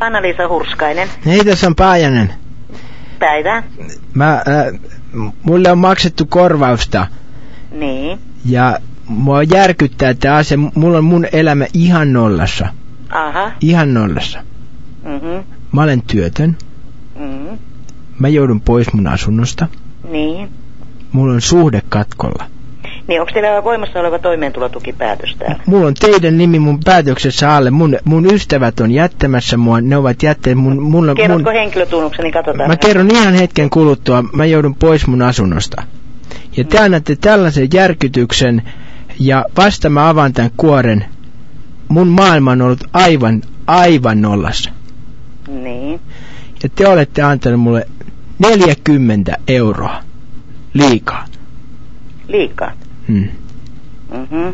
Anna-Liisa Hurskainen. Hei, tässä on Paajanen. Päivää. Mä, äh, mulle on maksettu korvausta Niin. ja mua järkyttää tämä asia. Mulla on mun elämä ihan nollassa. Aha. Ihan nollassa. Mhm. Mä olen työtön. Mhm. Mä joudun pois mun asunnosta. Niin. Mulla on suhde katkolla. Niin, onko teillä voimassa oleva toimeentulotukipäätös täällä? Mulla on teidän nimi mun päätöksessä alle. Mun, mun ystävät on jättämässä mua. Ne ovat jättäneet mun... Mulla, Kerrotko mun henkilötunnuksen, niin katsotaan. mä kerron ihan hetken kuluttua. Mä joudun pois mun asunnosta. Ja te annatte tällaisen järkytyksen ja vasta mä avaan tämän kuoren. Mun maailma on ollut aivan, aivan nollassa. Niin. Ja te olette antanut mulle 40 euroa liikaa. Liikaa. Hmm. Mhm.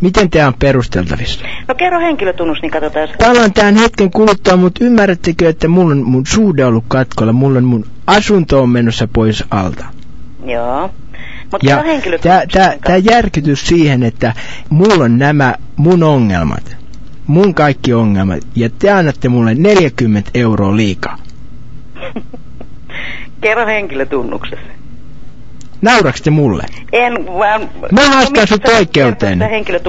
Miten tämä on perusteltavissa? No kerro henkilötunnus, niin katsotaan. Palaan tämän hetken kuluttua, mutta ymmärrättekö, että mulla on mun suhde ollut katkolla, mulla on mun asunto on menossa pois alta. Joo. Mutta Ja tää järkytys siihen, että mulla on nämä mun ongelmat, mun kaikki ongelmat, ja te annatte mulle 40 euroa liikaa. Kerro henkilötunnuksesi. Nauraks te mulle? En vaan... Mä haastan sut oikeuteen.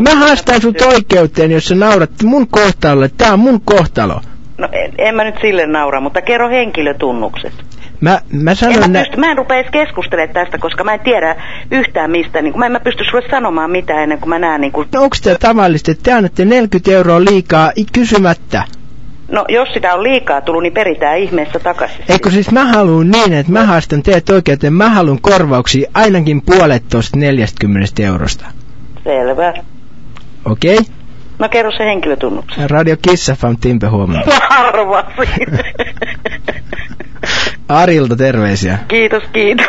Mä haastan sut oikeuteen, jos sä naurat mun kohtalolle. Tää on mun kohtalo. No en, en mä nyt sille naura, mutta kerro henkilötunnukset. Mä, mä En sanon mä, nä- pysty, mä en rupea edes keskustelemaan tästä, koska mä en tiedä yhtään mistä. Niin, mä en mä pysty sulle sanomaan mitään ennen kuin mä näen niin kuin, No onks tää tavallista, että te annatte 40 euroa liikaa kysymättä? No jos sitä on liikaa tullut, niin peritään ihmeessä takaisin. Eikö siis mä haluun niin, että mä haastan teet oikeuteen, mä haluun korvauksia ainakin puolet tosta 40 eurosta. Selvä. Okei? Okay? No kerro se henkilötunnuksen. Radio Kiss FM, Timpe huomenta. Arvasin. Arilta terveisiä. kiitos, kiitos.